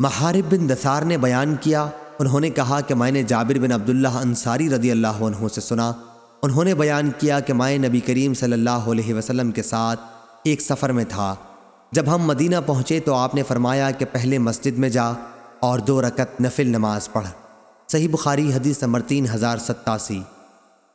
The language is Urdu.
محارب بن دثار نے بیان کیا، انہوں نے کہا کہ میں نے جابر بن عبداللہ انصاری رضی اللہ عنہ سے سنا۔ انہوں نے بیان کیا کہ میں نبی کریم صلی اللہ علیہ وسلم کے ساتھ ایک سفر میں تھا۔ جب ہم مدینہ پہنچے تو آپ نے فرمایا کہ پہلے مسجد میں جا اور دو رکت نفل نماز پڑھ۔ صحیح بخاری حدیث نمبر تین ہزار ستاسی۔